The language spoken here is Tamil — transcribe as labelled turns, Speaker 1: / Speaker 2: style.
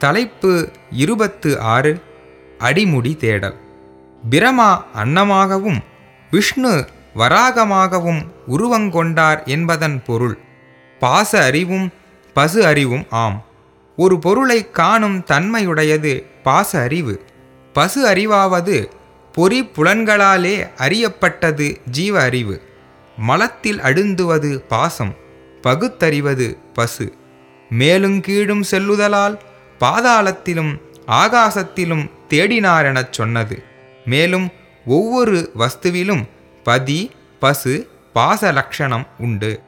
Speaker 1: தலைப்பு இருபத்து ஆறு அடிமுடி தேடல். பிரமா அன்னமாகவும் விஷ்ணு வராகமாகவும் உருவங்கொண்டார் என்பதன் பொருள். பாச அறிவும் பசு அறிவும் ஆம். ஒரு பொருளை காணும் தன்மையுடையது பாச அறிவு. பசு அறிவாவது பொறி புலன்களாலே அறியப்பட்டது ஜீவ அறிவு. மலத்தில் அழுந்துவது பாசம் பகுத்தறிவது பசு. மேலும் கீழும் செல்லுதலால் பாதாளத்திலும் ஆகாசத்திலும் தேடினாரெனச் சொன்னது. மேலும் ஒவ்வொரு வஸ்துவிலும் பதி பசு பாச லட்சணம் உண்டு.